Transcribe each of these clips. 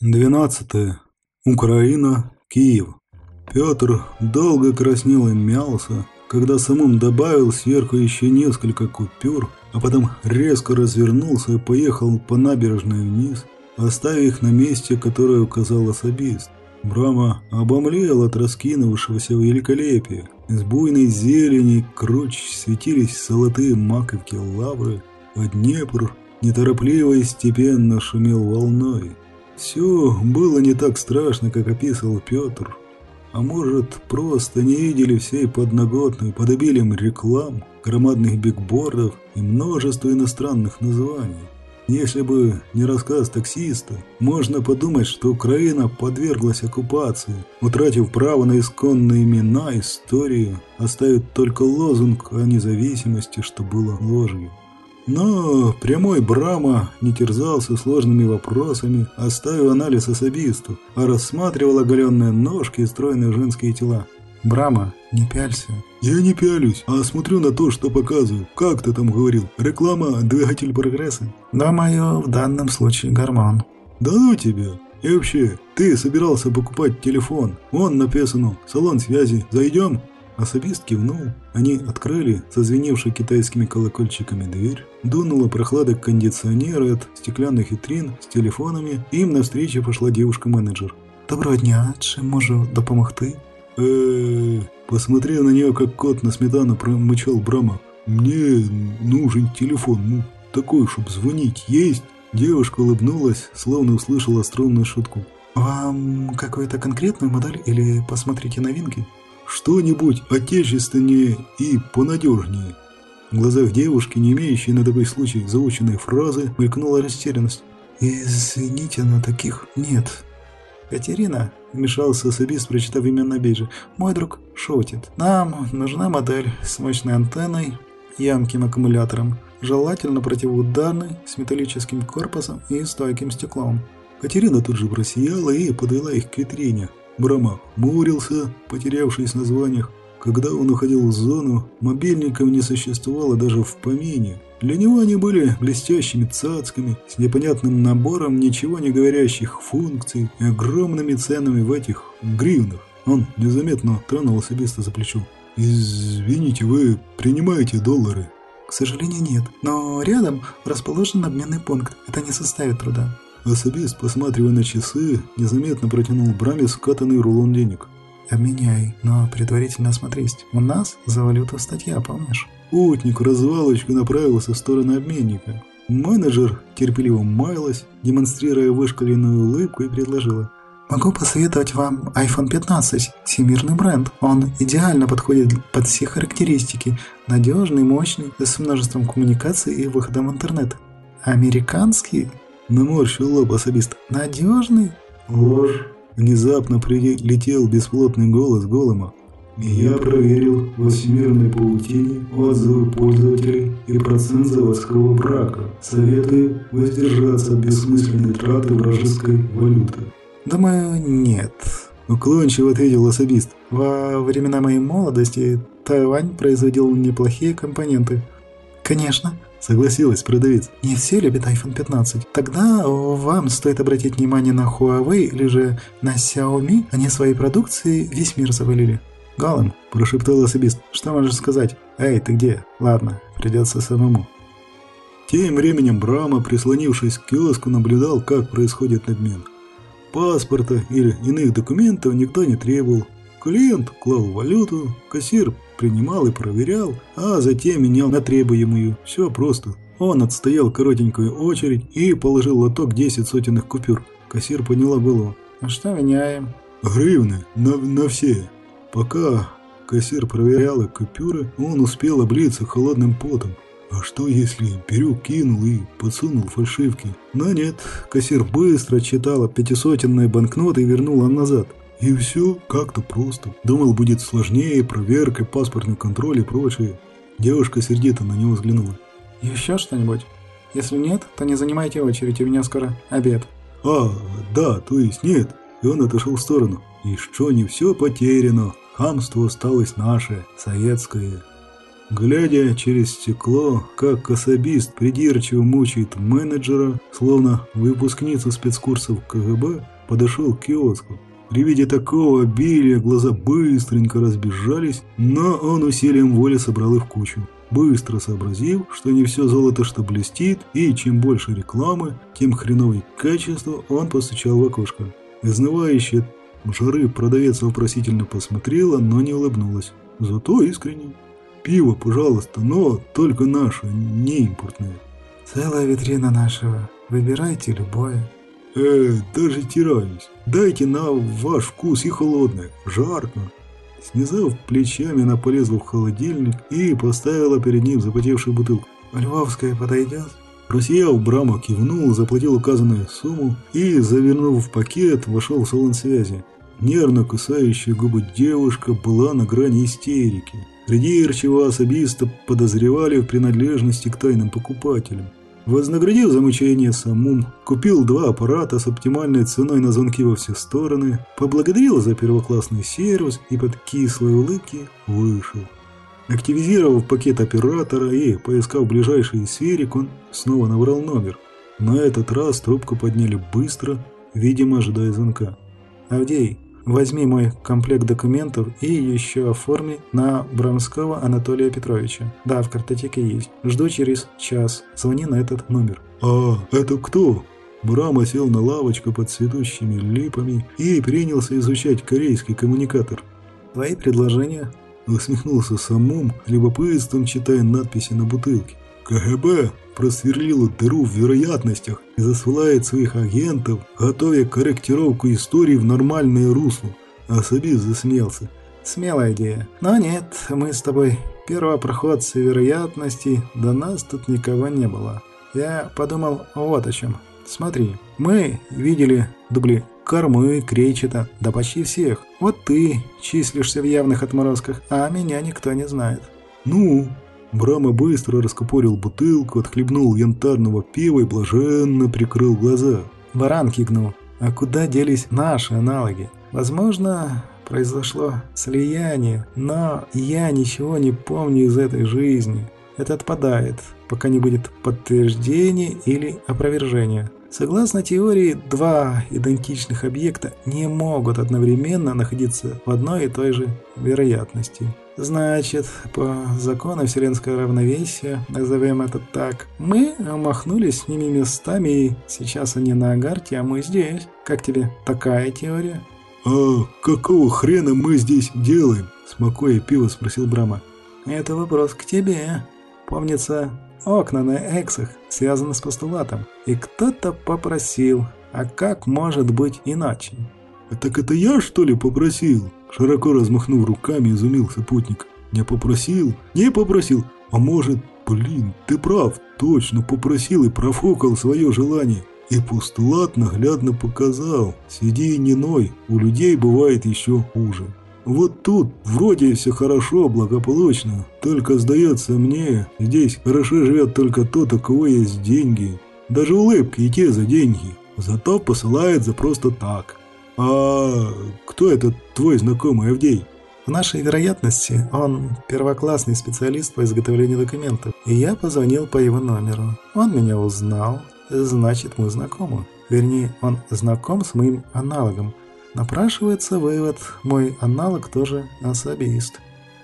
12. Украина, Киев. Петр долго краснел и мялся, когда самым добавил сверху еще несколько купюр, а потом резко развернулся и поехал по набережной вниз, оставив их на месте, которое указал особист. Брама обомлел от раскинувшегося великолепия. Из буйной зелени круч светились золотые маковки лавры, а Днепр неторопливо и степенно шумел волной. Все было не так страшно, как описывал Петр. А может, просто не видели всей подноготной под обилием реклам, громадных бигбордов и множества иностранных названий. Если бы не рассказ таксиста, можно подумать, что Украина подверглась оккупации, утратив право на исконные имена, историю, оставив только лозунг о независимости, что было ложью. Но прямой Брама не терзался сложными вопросами, оставив анализ особисту, а рассматривал оголенные ножки и стройные женские тела. «Брама, не пялься». «Я не пялюсь, а смотрю на то, что показываю. Как ты там говорил? Реклама – двигатель прогресса?» «Думаю, в данном случае гормон». «Да ну тебя! И вообще, ты собирался покупать телефон. Вон написано «Салон связи. Зайдем?» Особист кивнул. Они открыли созвеневшую китайскими колокольчиками дверь. Дунула прохлада кондиционера от стеклянных витрин с телефонами. Им навстречу пошла девушка-менеджер. «Доброго дня, чем можу допомогти?» э Посмотрев на нее, как кот на сметану промычал Брама. «Мне нужен телефон, ну, такой, чтобы звонить, есть?» Девушка улыбнулась, словно услышала остроумную шутку. «Вам какую-то конкретную модель или посмотрите новинки?» Что-нибудь отечественнее и понадежнее. В глазах девушки, не имеющей на такой случай заученной фразы, мелькнула растерянность. «Извините, но таких нет». «Катерина», — вмешался особист, прочитав имя на бейже, — «мой друг шутит. Нам нужна модель с мощной антенной, ямким аккумулятором, желательно противоударной, с металлическим корпусом и стойким стеклом». Катерина тут же просияла и подвела их к витрине. Брама хмурился, потерявшись в названиях. Когда он уходил в зону, мобильников не существовало даже в помине. Для него они были блестящими цацками, с непонятным набором ничего не говорящих функций и огромными ценами в этих гривнах. Он незаметно тронул особисто за плечо. «Извините, вы принимаете доллары?» «К сожалению, нет. Но рядом расположен обменный пункт. Это не составит труда». Особист, посматривая на часы, незаметно протянул Браме скатанный рулон денег. «Обменяй, но предварительно осмотрись. У нас за валюту статья, помнишь?» Утник в развалочку направился в сторону обменника. Менеджер терпеливо маялась, демонстрируя вышкаленную улыбку и предложила. «Могу посоветовать вам iPhone 15, всемирный бренд. Он идеально подходит под все характеристики. Надежный, мощный, с множеством коммуникаций и выходом в интернет. Американский Наморщил лоб особист. «Надежный?» «Ложь!» Внезапно прилетел бесплотный голос голома. «Я проверил во всемирной паутине отзывы пользователей и процент заводского брака. Советую воздержаться от бессмысленной траты вражеской валюты». «Думаю, нет», – уклончиво ответил особист. «Во времена моей молодости Тайвань производил неплохие компоненты». «Конечно», Согласилась продавец. Не все любят iPhone 15. Тогда вам стоит обратить внимание на Huawei или же на Xiaomi. Они своей продукции весь мир завалили. «Галлен», – прошептал особист, – «что можешь сказать?» «Эй, ты где?» «Ладно, придется самому». Тем временем Брама, прислонившись к киоску, наблюдал, как происходит обмен. Паспорта или иных документов никто не требовал. Клиент клал валюту, кассир принимал и проверял, а затем менял на требуемую. Все просто. Он отстоял коротенькую очередь и положил лоток 10 сотенных купюр. Кассир подняла голову. «А что меняем?» «Гривны. На, на все». Пока кассир проверял купюры, он успел облиться холодным потом. А что если Бирюк кинул и подсунул фальшивки? Но нет, кассир быстро читала пятисотенные банкноты и вернула назад. И все как-то просто. Думал, будет сложнее, проверка, паспортный контроль и прочее. Девушка сердито на него взглянула. «Еще что-нибудь? Если нет, то не занимайте очередь, у меня скоро обед». «А, да, то есть нет». И он отошел в сторону. «И что не все потеряно. Хамство осталось наше, советское». Глядя через стекло, как особист придирчиво мучает менеджера, словно выпускницу спецкурсов КГБ, подошел к киоску. При виде такого обилия глаза быстренько разбежались, но он усилием воли собрал их в кучу. Быстро сообразив, что не все золото, что блестит, и чем больше рекламы, тем хреновое качество, он постучал в окошко. Изнывающая жары продавец вопросительно посмотрела, но не улыбнулась. Зато искренне. «Пиво, пожалуйста, но только наше, не импортное». «Целая витрина нашего. Выбирайте любое». «Э, даже тираюсь. Дайте на ваш вкус и холодное. Жарко». Снизав плечами, она полезла в холодильник и поставила перед ним запотевшую бутылку. «Львовская подойдет?» Просияв, Брама кивнул, заплатил указанную сумму и, завернув в пакет, вошел в салон связи. Нервно кусающая губы девушка была на грани истерики. Придирчиво особисто подозревали в принадлежности к тайным покупателям. Вознаградив замучение самум, купил два аппарата с оптимальной ценой на звонки во все стороны, поблагодарил за первоклассный сервис и под кислые улыбки вышел. Активизировав пакет оператора и поискав ближайший сферик, он снова набрал номер. На этот раз трубку подняли быстро, видимо, ожидая звонка. «Авдей, возьми мой комплект документов и еще оформи на Брамского Анатолия Петровича. Да, в картотеке есть. Жду через час. Звони на этот номер». «А, это кто?» Брама сел на лавочку под цветущими липами и принялся изучать корейский коммуникатор. «Твои предложения?» Усмехнулся самум, любопытством читая надписи на бутылке. КГБ просверлила дыру в вероятностях и засылает своих агентов, готовя корректировку истории в нормальное русло. Особист засмеялся. Смелая идея. Но нет, мы с тобой первопроходцы вероятностей, до нас тут никого не было. Я подумал вот о чем. Смотри, мы видели дубли кормы, кречета, да почти всех. Вот ты числишься в явных отморозках, а меня никто не знает». «Ну?» Брама быстро раскупорил бутылку, отхлебнул янтарного пива и блаженно прикрыл глаза. Баран кигнул. «А куда делись наши аналоги? Возможно, произошло слияние, но я ничего не помню из этой жизни. Это отпадает, пока не будет подтверждения или опровержения. Согласно теории, два идентичных объекта не могут одновременно находиться в одной и той же вероятности. Значит, по закону вселенского равновесия, назовем это так, мы махнулись с ними местами, и сейчас они на Агарте, а мы здесь. Как тебе такая теория? «А какого хрена мы здесь делаем?» – смакуя пиво спросил Брама. «Это вопрос к тебе. Помнится, Окна на эксах связаны с постулатом. И кто-то попросил, а как может быть иначе? «Так это я, что ли, попросил?» Широко размахнув руками, изумился путник. «Не попросил? Не попросил? А может, блин, ты прав, точно попросил и профукал свое желание. И постулат наглядно показал. Сиди не ной, у людей бывает еще хуже. Вот тут вроде все хорошо, благополучно, только сдается мне, здесь хорошо живет только тот, у кого есть деньги. Даже улыбки и те за деньги, зато посылает за просто так. А кто этот твой знакомый Авдей? В нашей вероятности он первоклассный специалист по изготовлению документов, и я позвонил по его номеру. Он меня узнал, значит мы знакомы. Вернее, он знаком с моим аналогом, Напрашивается вывод, мой аналог тоже особист.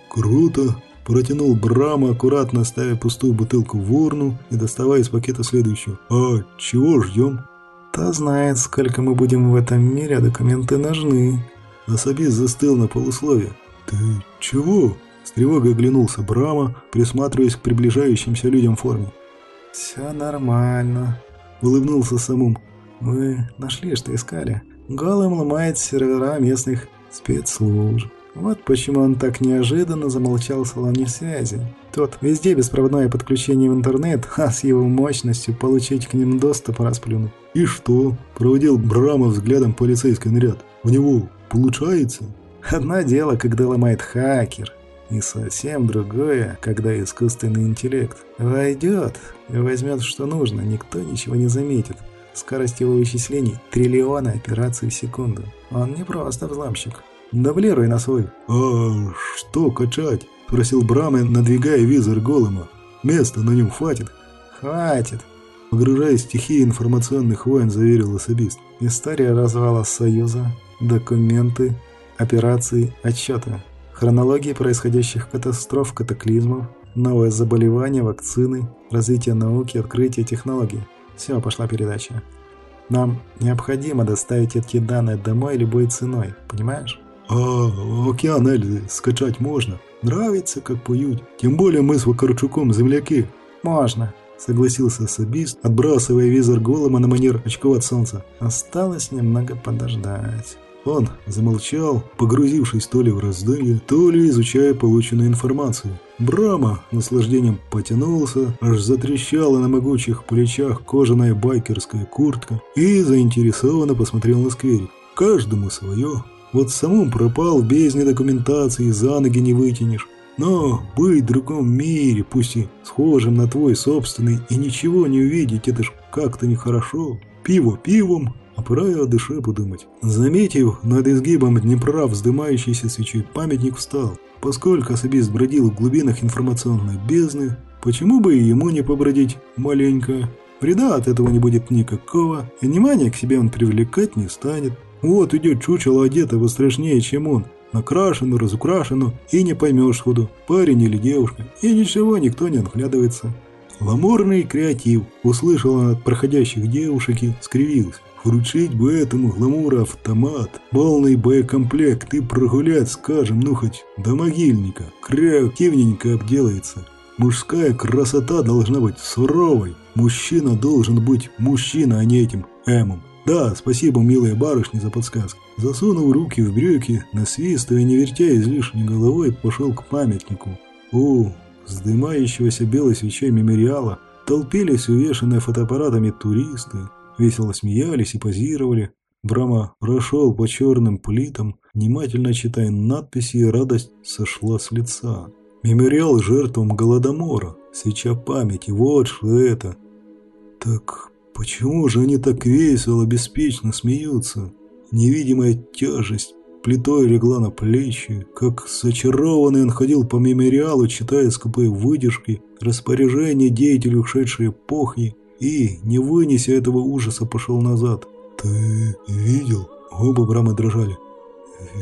Круто! Протянул Брама, аккуратно ставя пустую бутылку в урну и доставая из пакета следующую. «А чего ждем?» «Та знает, сколько мы будем в этом мире, а документы нужны». Особист застыл на полусловие. «Ты чего?» С тревогой оглянулся Брама, присматриваясь к приближающимся людям в форме. «Все нормально», — улыбнулся самум. «Мы нашли, что искали. Голым ломает сервера местных спецслужб. Вот почему он так неожиданно замолчал в салоне связи. Тот везде беспроводное подключение в интернет, а с его мощностью получить к ним доступ расплюнуть. «И что?» – проводил Брама взглядом полицейский наряд. «У него получается?» «Одно дело, когда ломает хакер, и совсем другое, когда искусственный интеллект войдет и возьмет что нужно, никто ничего не заметит. Скорость его вычислений – триллионы операций в секунду. Он не просто взломщик. Дублируй на свой. А что качать? – спросил Браме, надвигая визор голема. «Места на нем хватит?» «Хватит», – погружаясь стихии информационных войн, заверил особист. «История развала Союза, документы, операции, отчеты, хронологии происходящих катастроф, катаклизмов, новое заболевание, вакцины, развитие науки, открытие технологий. Все, пошла передача. Нам необходимо доставить эти данные домой любой ценой, понимаешь? А океан Эльзы скачать можно? Нравится, как поют. Тем более мы с Вакарчуком земляки. Можно, согласился особист, отбрасывая визор голома на манер очков от солнца. Осталось немного подождать. Он замолчал, погрузившись то ли в раздумье, то ли изучая полученную информацию. Брама наслаждением потянулся, аж затрещала на могучих плечах кожаная байкерская куртка и заинтересованно посмотрел на скверик. Каждому свое. Вот самому пропал в бездне документации, за ноги не вытянешь. Но быть в другом мире, пусть и схожим на твой собственный, и ничего не увидеть, это ж как-то нехорошо. Пиво пивом, а пора и о душе подумать. Заметив над изгибом Днепра вздымающийся свечой памятник встал. Поскольку особист бродил в глубинах информационной бездны, почему бы и ему не побродить маленько? Вреда от этого не будет никакого, и внимания к себе он привлекать не станет. Вот идет чучело одетого страшнее, чем он. Накрашено, разукрашено, и не поймешь сходу, парень или девушка, и ничего никто не отглядывается. Ламорный креатив, услышал он от проходящих девушек и скривился. Вручить бы этому гламуру автомат, полный боекомплект и прогулять, скажем, ну хоть до могильника. Креативненько обделается. Мужская красота должна быть суровой. Мужчина должен быть мужчина, а не этим эмом. Да, спасибо, милая барышня, за подсказку. Засунув руки в брюки, насвистывая, не вертя излишней головой, пошел к памятнику. У вздымающегося белой свечой мемориала толпились увешанные фотоаппаратами туристы, весело смеялись и позировали. Брама прошел по черным плитам, внимательно читая надписи, и радость сошла с лица. Мемориал жертвам Голодомора, свеча памяти, вот что это. Так почему же они так весело, беспечно смеются? Невидимая тяжесть плитой легла на плечи. Как зачарованный он ходил по мемориалу, читая скупые выдержки, распоряжения деятелей ушедшей эпохи, и, не вынеся этого ужаса, пошел назад. «Ты видел?» Оба Брамы дрожали.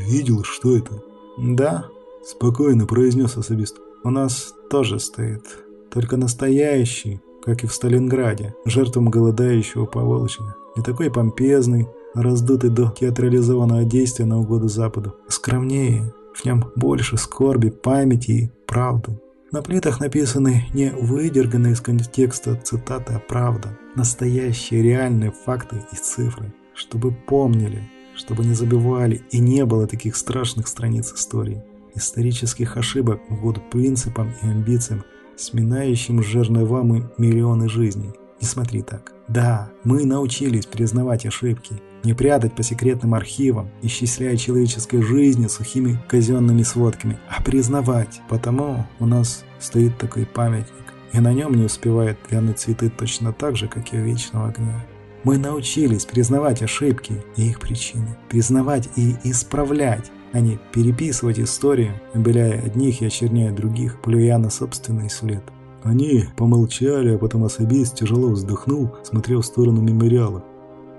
«Видел, что это?» «Да», – спокойно произнес особист. «У нас тоже стоит, только настоящий, как и в Сталинграде, жертвам голодающего Поволжья. Не такой помпезный, раздутый до театрализованного действия на угоду Западу. Скромнее, в нем больше скорби, памяти и правды. На плитах написаны не выдерганные из контекста цитаты, а правда. Настоящие реальные факты и цифры. Чтобы помнили, чтобы не забывали и не было таких страшных страниц истории. Исторических ошибок в угоду принципам и амбициям, сминающим жерновам миллионы жизней. Не смотри так. Да, мы научились признавать ошибки, не прятать по секретным архивам, исчисляя человеческой жизни сухими казенными сводками, а признавать. Потому у нас стоит такой памятник, и на нем не успевают вянуть цветы точно так же, как и у вечного огня. Мы научились признавать ошибки и их причины, признавать и исправлять, а не переписывать историю, обеляя одних и очерняя других, плюя на собственный след. Они помолчали, а потом особист тяжело вздохнул, смотрел в сторону мемориала.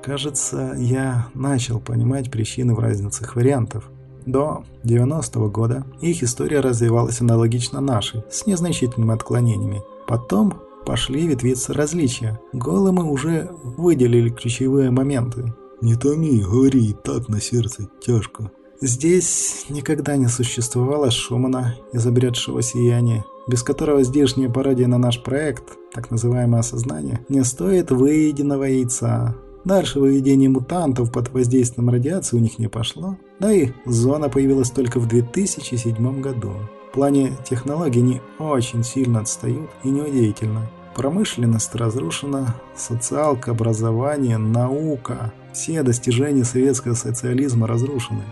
Кажется, я начал понимать причины в разницах вариантов. До 90-го года их история развивалась аналогично нашей, с незначительными отклонениями. Потом пошли ветвиться различия. Големы уже выделили ключевые моменты. «Не томи, говори, и так на сердце тяжко». Здесь никогда не существовало Шумана, изобретшего сияние, без которого здешняя пародия на наш проект, так называемое осознание, не стоит выеденного яйца. Дальше выведение мутантов под воздействием радиации у них не пошло. Да и зона появилась только в 2007 году. В плане технологий они очень сильно отстают и неудивительно. Промышленность разрушена, социалка, образование, наука. Все достижения советского социализма разрушены.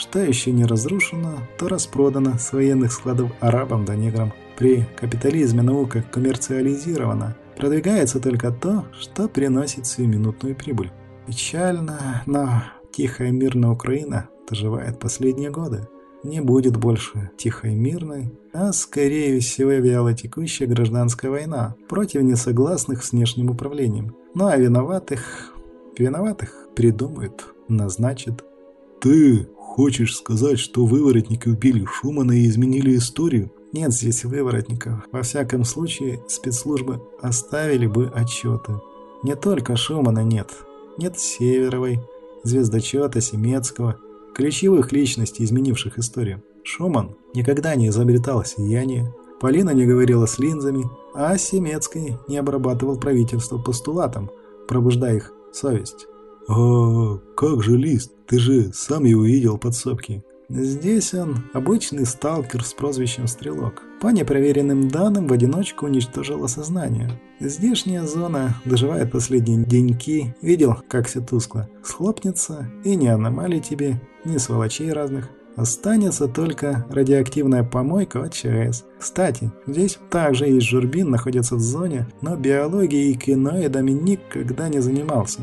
Что еще не разрушено, то распродано с военных складов арабам да неграм. При капитализме наука коммерциализирована, Продвигается только то, что приносит сиюминутную прибыль. Печально, но тихая мирная Украина доживает последние годы. не будет больше тихой мирной, а скорее всего вяло текущая гражданская война против несогласных с внешним управлением. Ну а виноватых... виноватых придумают, назначат. «Ты хочешь сказать, что выворотники убили Шумана и изменили историю?» Нет здесь выворотников. Во всяком случае, спецслужбы оставили бы отчеты. Не только Шумана нет. Нет Северовой, звездочета Семецкого, ключевых личностей, изменивших историю. Шуман никогда не изобретал сияние, Полина не говорила с линзами, а Семецкий не обрабатывал правительство постулатом, пробуждая их совесть. «А как же Лист? Ты же сам его видел под сопки». Здесь он обычный сталкер с прозвищем Стрелок. По непроверенным данным, в одиночку уничтожил осознание. Здешняя зона доживает последние деньки. Видел, как все тускло. Схлопнется, и ни аномалий тебе, ни сволочей разных. Останется только радиоактивная помойка от ЧАЭС. Кстати, здесь также есть Журбин, находится в зоне, но биологией и киноидами никогда не занимался.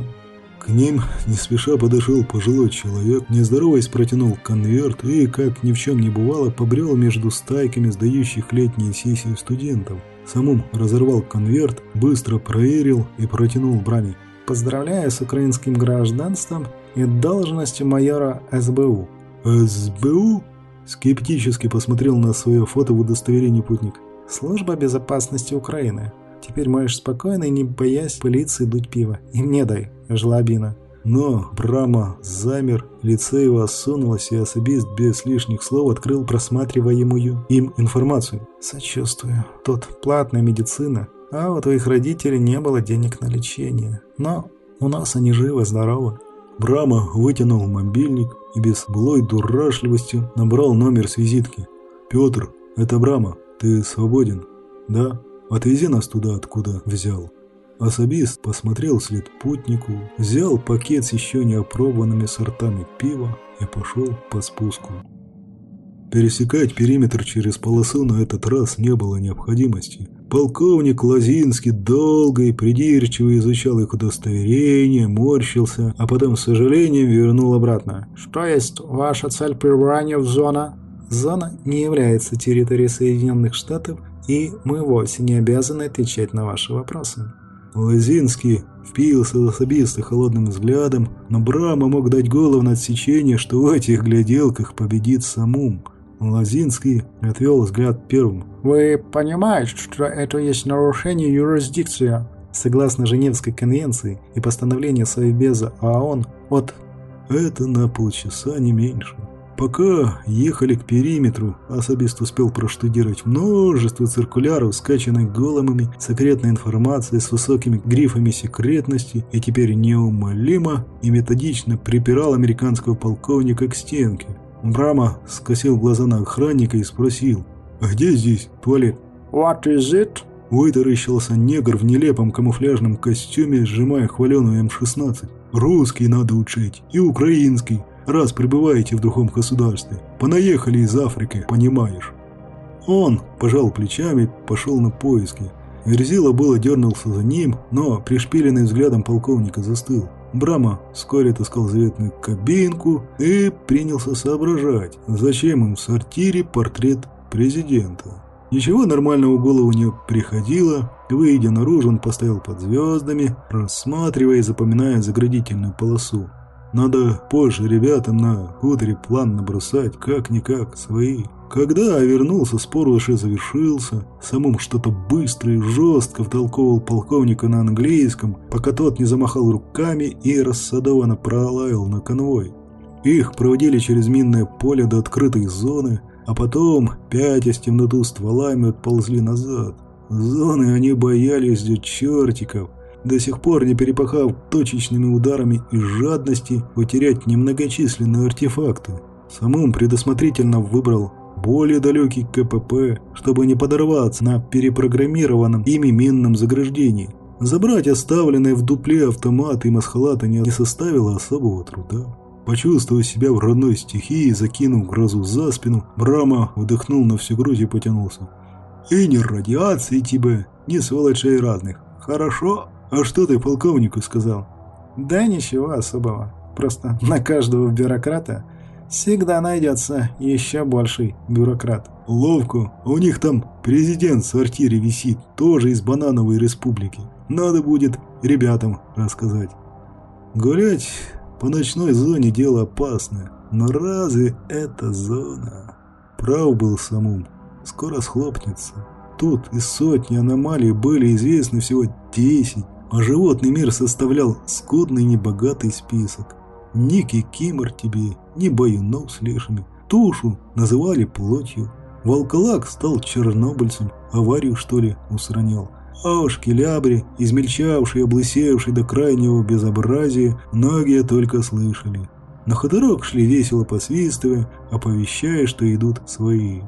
К ним не спеша подошел пожилой человек, не здороваясь протянул конверт и, как ни в чем не бывало, побрел между стайками сдающих летние сессии студентов. Самум разорвал конверт, быстро проверил и протянул Браме. «Поздравляю с украинским гражданством и должностью майора СБУ». «СБУ?» – скептически посмотрел на свое фото в удостоверении путник. «Служба безопасности Украины. Теперь можешь спокойно и не боясь полиции дуть пиво. И мне дай, жлобина». Но Брама замер, лицо его осунулось, и особист без лишних слов открыл просматриваемую им информацию. «Сочувствую. Тут платная медицина, а у твоих родителей не было денег на лечение. Но у нас они живы-здоровы». Брама вытянул мобильник и без былой дурашливостью набрал номер с визитки. «Петр, это Брама. Ты свободен?» «Да. Отвези нас туда, откуда взял». Особист посмотрел след путнику, взял пакет с еще не опробованными сортами пива и пошел по спуску. Пересекать периметр через полосу на этот раз не было необходимости. Полковник Лозинский долго и придирчиво изучал их удостоверение, морщился, а потом с сожалением вернул обратно. «Что есть ваша цель пребывания в зона?» «Зона не является территорией Соединенных Штатов, и мы вовсе не обязаны отвечать на ваши вопросы». Лозинский впился в особисто холодным взглядом, но Брама мог дать голову на отсечение, что в этих гляделках победит самум. Лозинский отвел взгляд первым. «Вы понимаете, что это есть нарушение юрисдикции?» Согласно Женевской конвенции и постановлению Совбеза ООН от... Это на полчаса не меньше. Пока ехали к периметру, особист успел проштудировать множество циркуляров, скачанных голымами, секретной информацией с высокими грифами секретности и теперь неумолимо и методично припирал американского полковника к стенке. Брама скосил глаза на охранника и спросил, «А где здесь туалет?» «What is it?» Вытаращился негр в нелепом камуфляжном костюме, сжимая хваленую М-16. «Русский надо учить и украинский» раз пребываете в другом государстве. Понаехали из Африки, понимаешь». Он пожал плечами, пошел на поиски. Верзила было дернулся за ним, но пришпиленный взглядом полковника застыл. Брама вскоре отыскал заветную кабинку и принялся соображать, зачем им в сортире портрет президента. Ничего нормального в голову не приходило. Выйдя наружу, он постоял под звездами, рассматривая и запоминая заградительную полосу. Надо позже ребятам на хуторе план набросать, как-никак, свои. Когда вернулся, спор уже завершился. Самым что-то быстро и жестко втолковывал полковника на английском, пока тот не замахал руками и рассадованно пролаял на конвой. Их проводили через минное поле до открытой зоны, а потом, пятясь темноту стволами, отползли назад. Зоны они боялись до чертиков, до сих пор не перепахав точечными ударами из жадности утерять немногочисленные артефакты. Самым предусмотрительно выбрал более далекий КПП, чтобы не подорваться на перепрограммированном ими минном заграждении. Забрать оставленные в дупле автоматы и масхалаты не составило особого труда. Почувствовав себя в родной стихии, закинув грозу за спину, Брама вдохнул на всю грудь и потянулся. «И не радиации тебе, ни сволочей разных. Хорошо?» «А что ты полковнику сказал?» «Да ничего особого. Просто на каждого бюрократа Всегда найдется еще больший бюрократ. Ловко. У них там президент в сортире висит, тоже из банановой республики. Надо будет ребятам рассказать. Гулять по ночной зоне дело опасное. Но разве это зона? Прав был самум. Скоро схлопнется. Тут из сотни аномалий были известны всего 10, а животный мир составлял скудный небогатый список. Ни кикимор тебе, ни баюнов с лешами. Тушу называли плотью. Волколак стал чернобыльцем, аварию что ли устранял. А уж келябри, измельчавший, облысевший до крайнего безобразия, многие только слышали. На хуторок шли весело посвистывая, оповещая, что идут свои.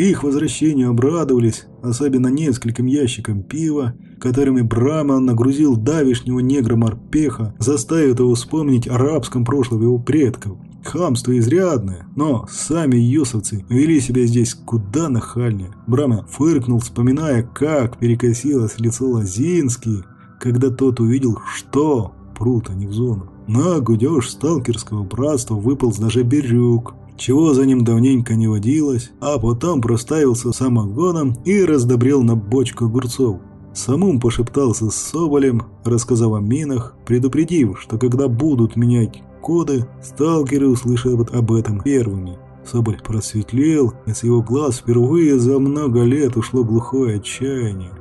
Их возвращению обрадовались, особенно нескольким ящикам пива, которыми Браман нагрузил давишнего негра-морпеха, заставив его вспомнить арабском прошлом его предков. Хамство изрядное, но сами юсовцы вели себя здесь куда нахальнее. Брама фыркнул, вспоминая, как перекосилось лицо Лозинский, когда тот увидел, что прут они в зону. На гудеж сталкерского братства выполз даже Бирюк, чего за ним давненько не водилось, а потом проставился самогоном и раздобрел на бочку огурцов. Самум пошептался с Соболем, рассказав о минах, предупредив, что когда будут менять коды, сталкеры услышат об этом первыми. Соболь просветлел, и с его глаз впервые за много лет ушло глухое отчаяние.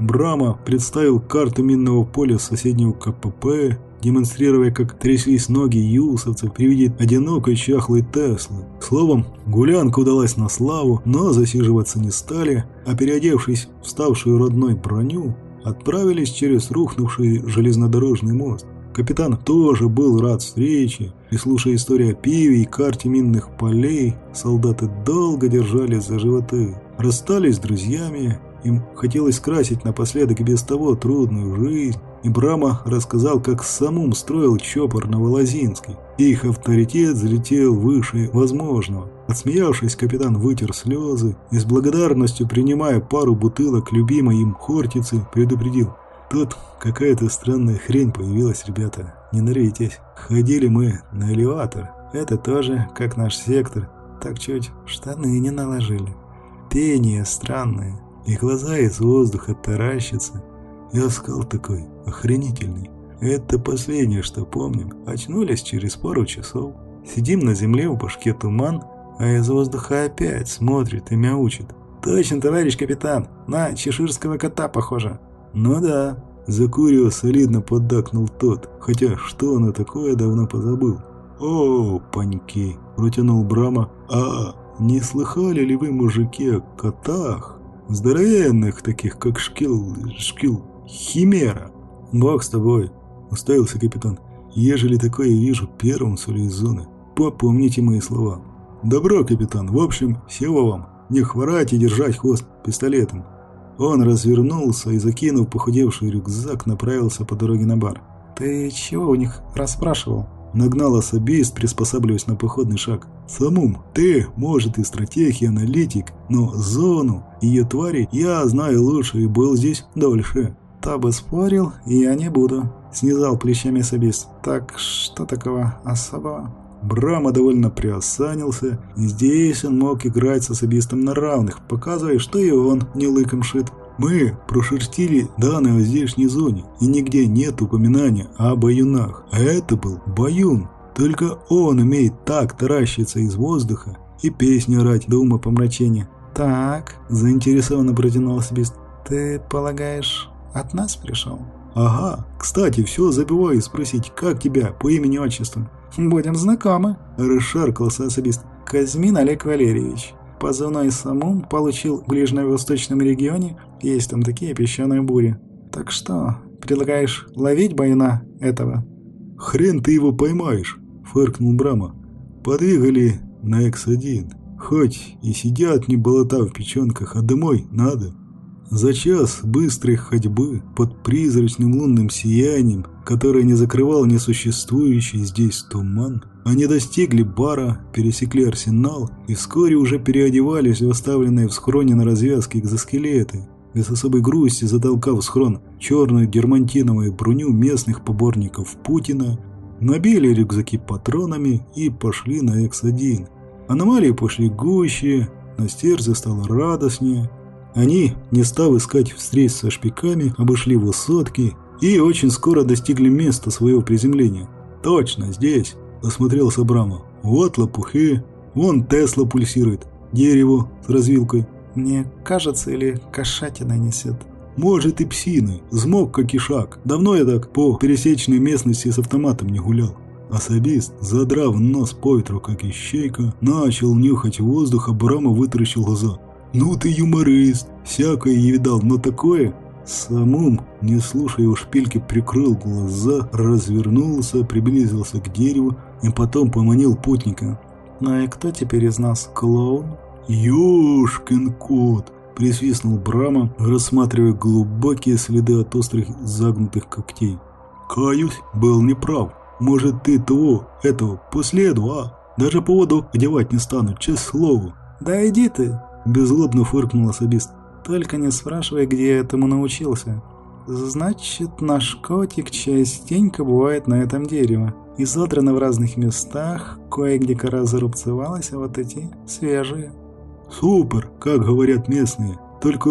Брама представил карту минного поля соседнего КПП, демонстрируя, как тряслись ноги юсовцев при виде одинокой чахлой Теслы. Словом, гулянка удалась на славу, но засиживаться не стали, а переодевшись в ставшую родной броню, отправились через рухнувший железнодорожный мост. Капитан тоже был рад встрече, и слушая историю о пиве и карте минных полей, солдаты долго держались за животы. Расстались с друзьями, им хотелось скрасить напоследок без того трудную жизнь, и Брама рассказал, как самум строил чопор Новолозинский. Их авторитет взлетел выше возможного. Отсмеявшись, капитан вытер слезы и с благодарностью, принимая пару бутылок любимой им хортицы, предупредил. Тут какая-то странная хрень появилась, ребята. Не нарвитесь. Ходили мы на элеватор. Это тоже, как наш сектор. Так чуть штаны не наложили. Пение странное. И глаза из воздуха таращатся. Я сказал такой, охренительный. Это последнее, что помним. Очнулись через пару часов. Сидим на земле, в башке туман, а из воздуха опять смотрит и мяучит. Точно, товарищ капитан, на чеширского кота похоже. Ну да, закурил солидно поддакнул тот, хотя что оно такое давно позабыл. О, паньки, протянул Брама. А, не слыхали ли вы, мужики, о котах? Здоровенных таких, как шкил, шкил, химера. Бог с тобой, уставился капитан. Ежели такое вижу первым соли из зоны, попомните мои слова. Добро, капитан, в общем, всего вам. Не хворать и держать хвост пистолетом. Он развернулся и, закинув похудевший рюкзак, направился по дороге на бар. «Ты чего у них расспрашивал?» Нагнал особист, приспосабливаясь на походный шаг. «Самум, ты, может, и стратег, и аналитик, но зону, ее твари я знаю лучше и был здесь дольше». «Та бы спорил, я не буду», — снизал плечами особист. «Так что такого особого?» Брама довольно приосанился, здесь он мог играть с особистом на равных, показывая, что и он не лыком шит. Мы прошерстили данные о здешней зоне, и нигде нет упоминания о баюнах. А это был баюн. Только он умеет так таращиться из воздуха и песни орать до ума помрачения. «Так», – заинтересованно протянул особист, – «ты полагаешь, от нас пришел?» «Ага. Кстати, все забываю спросить, как тебя по имени-отчеству?» «Будем знакомы», – расшаркался особист. «Казмин Олег Валерьевич. Позывной Самун получил в ближневосточном регионе, есть там такие песчаные бури. Так что, предлагаешь ловить Баюна этого?» «Хрен ты его поймаешь», – фыркнул Брама. «Подвигали на X1. Хоть и сидят не болота в печенках, а домой надо». За час быстрой ходьбы под призрачным лунным сиянием, которое не закрывал несуществующий здесь туман, они достигли бара, пересекли арсенал и вскоре уже переодевались в оставленные в схроне на развязке экзоскелеты, без особой грусти затолкав в схрон черную дермантиновую броню местных поборников Путина набили рюкзаки патронами и пошли на X1. Аномалии пошли гуще, на стерзе стало радостнее. Они, не став искать встреч со шпиками, обошли высотки и очень скоро достигли места своего приземления. «Точно, здесь!» – осмотрелся Брама. «Вот лопухи, вон Тесла пульсирует, дерево с развилкой». «Мне кажется, или кошатина несет?» Может и псины, змог как шаг. Давно я так по пересечной местности с автоматом не гулял. Особист, задрав нос по ветру, как ищейка, начал нюхать воздух, а Барама вытаращил глаза. «Ну ты юморист! Всякое я видал, но такое...» Самум, не слушая его шпильки, прикрыл глаза, развернулся, приблизился к дереву и потом поманил путника. «Ну и кто теперь из нас клоун?» «Ёшкин кот!» Присвистнул Брама, рассматривая глубокие следы от острых загнутых когтей. «Каюсь, был неправ. Может, ты того, этого, после этого, а? Даже поводок одевать не стану, честное слово». «Да иди ты!» – беззлобно фыркнул особист. «Только не спрашивай, где я этому научился. Значит, наш котик частенько бывает на этом дереве. И задрано в разных местах, кое-где кора зарубцевалась, а вот эти свежие». «Супер, как говорят местные. Только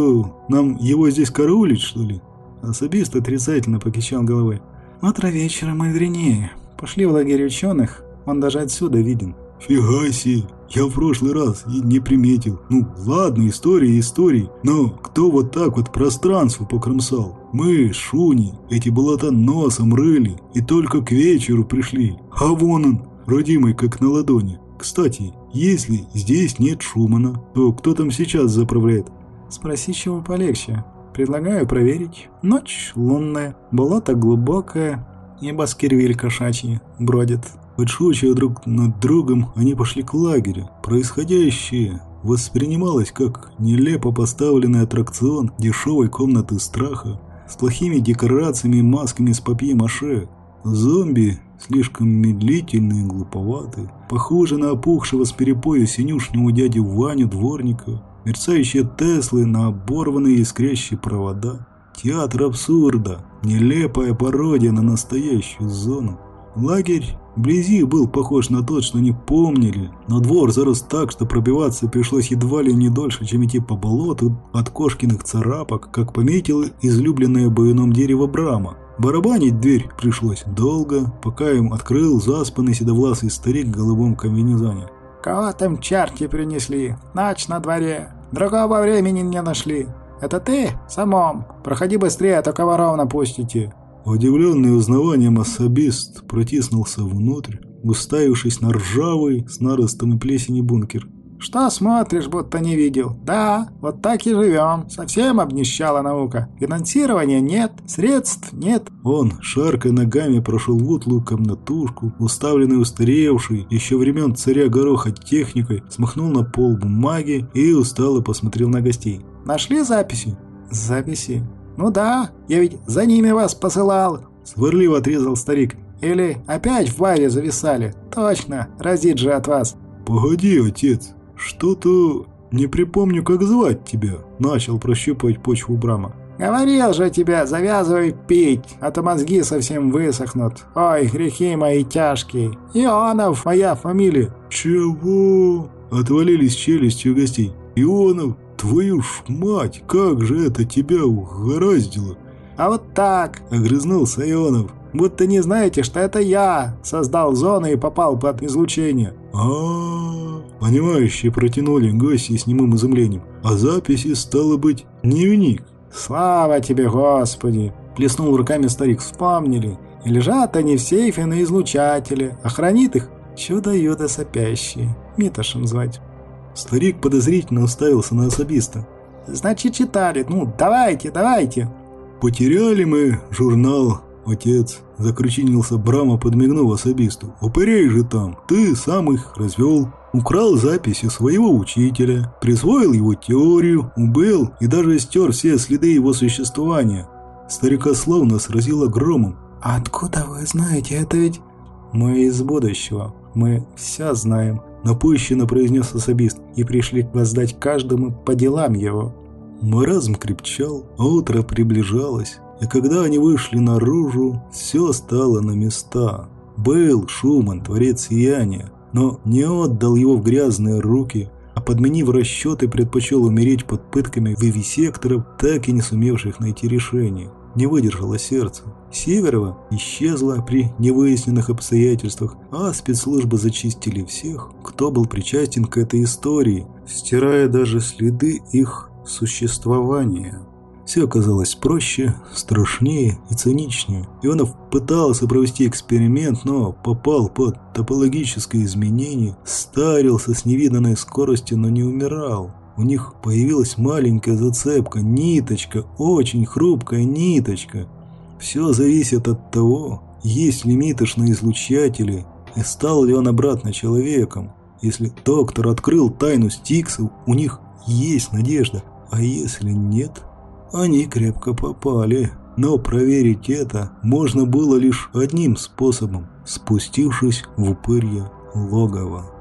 нам его здесь караулить, что ли?» Особист отрицательно покачал головой. «Утро вечером и дренее. Пошли в лагерь ученых, он даже отсюда виден». «Фига себе! Я в прошлый раз и не приметил. Ну, ладно, история историй, но кто вот так вот пространство покромсал? Мы, шуни, эти болота носом рыли и только к вечеру пришли. А вон он, родимый как на ладони. Кстати, если здесь нет Шумана, то кто там сейчас заправляет? Спроси чего полегче. Предлагаю проверить. Ночь лунная, болото глубокое, и баскервиль кошачьи бродит. Подшучивая друг над другом, они пошли к лагерю. Происходящее воспринималось как нелепо поставленный аттракцион дешевой комнаты страха с плохими декорациями и масками с папье-маше. Зомби слишком медлительный и глуповатый, похожий на опухшего с перепою синюшнего дядю Ваню дворника, мерцающие Теслы на оборванные искрящие провода. Театр абсурда, нелепая пародия на настоящую зону. Лагерь вблизи был похож на тот, что не помнили, но двор зарос так, что пробиваться пришлось едва ли не дольше, чем идти по болоту от кошкиных царапок, как пометил излюбленное боюном дерево Брама. Барабанить дверь пришлось долго, пока им открыл заспанный седовласый старик в голубом комбинезоне. «Кого там черти принесли? Ночь на дворе. Другого времени не нашли. Это ты, самом? Проходи быстрее, а то кого ровно пустите». Удивленный узнаванием особист протиснулся внутрь, уставившись на ржавый с наростом и плесени бункер. «Что смотришь, будто не видел? Да, вот так и живем. Совсем обнищала наука. Финансирования нет, средств нет». Он, шаркой ногами, прошел в утлую комнатушку, уставленную устаревшей, еще времен царя Гороха техникой, смахнул на пол бумаги и устало посмотрел на гостей. «Нашли записи?» «Записи? Ну да, я ведь за ними вас посылал!» Сварливо отрезал старик. «Или опять в баре зависали? Точно, разит же от вас!» «Погоди, отец!» «Что-то не припомню, как звать тебя», — начал прощупывать почву Брама. «Говорил же тебе, завязывай пить, а то мозги совсем высохнут. Ой, грехи мои тяжкие. Ионов моя фамилия». «Чего?» — отвалились челюстью гостей. «Ионов? Твою ж мать, как же это тебя угораздило?» «А вот так!» — огрызнулся Ионов. «Будто не знаете, что это я создал зону и попал под излучение». «А-а-а!» Понимающие протянули гости с немым изумлением. А записи, стало быть, дневник. «Слава тебе, Господи!» Плеснул руками старик. «Вспомнили. И лежат они в сейфе на излучателе. Охранит их чудо-юдо сопящие. Митошем звать». Старик подозрительно уставился на особиста. «Значит, читали. Ну, давайте, давайте!» «Потеряли мы журнал, отец», – закручинился Брама, подмигнув особисту. «Упырей же там, ты сам их развел» украл записи своего учителя, присвоил его теорию, убил и даже стер все следы его существования. Старика словно сразило громом. «А откуда вы знаете? Это ведь...» «Мы из будущего. Мы все знаем», – напыщенно произнес особист, и пришли воздать каждому по делам его. Маразм крепчал, а утро приближалось, и когда они вышли наружу, все стало на места. Был Шуман, творец сияния, но не отдал его в грязные руки, а подменив расчеты, предпочел умереть под пытками вивисекторов, так и не сумевших найти решение. Не выдержало сердце. Северова исчезла при невыясненных обстоятельствах, а спецслужбы зачистили всех, кто был причастен к этой истории, стирая даже следы их существования. Все оказалось проще, страшнее и циничнее. Ионов пытался провести эксперимент, но попал под топологическое изменение, старился с невиданной скоростью, но не умирал. У них появилась маленькая зацепка, ниточка, очень хрупкая ниточка. Все зависит от того, есть ли Митош на излучателе и стал ли он обратно человеком. Если доктор открыл тайну Стикса, у них есть надежда, а если нет – они крепко попали. Но проверить это можно было лишь одним способом, спустившись в упырье логово.